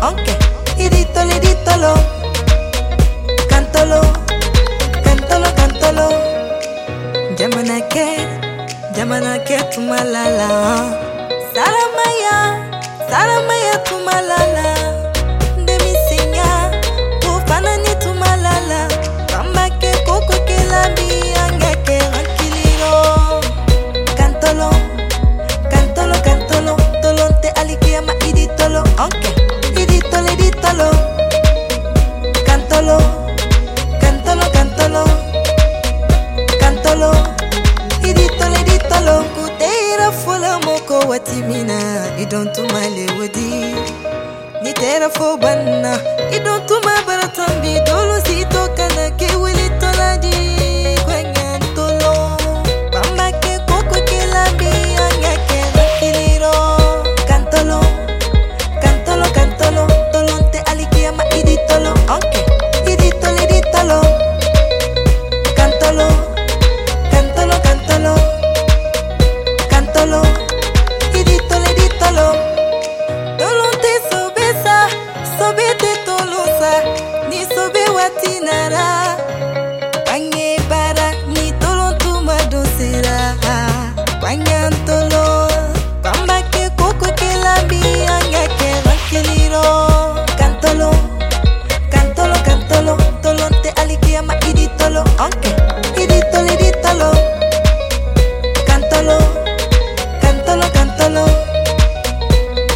aunque irito, irítalo, cántalo, cántalo, cántalo. Llámana que, llámana que tu mala. watimina idontuma lewodi nitera fo banna idontuma baratambi. Dolositokana kew aunque lirito, lirítalo, cántalo, cántalo, cántalo,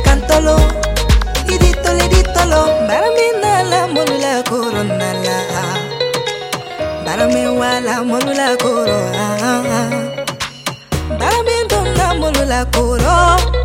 cántalo, lirito, lirítalo, baramina la molula corona la, baramiwa la molula corona, baramin tonga molula corona.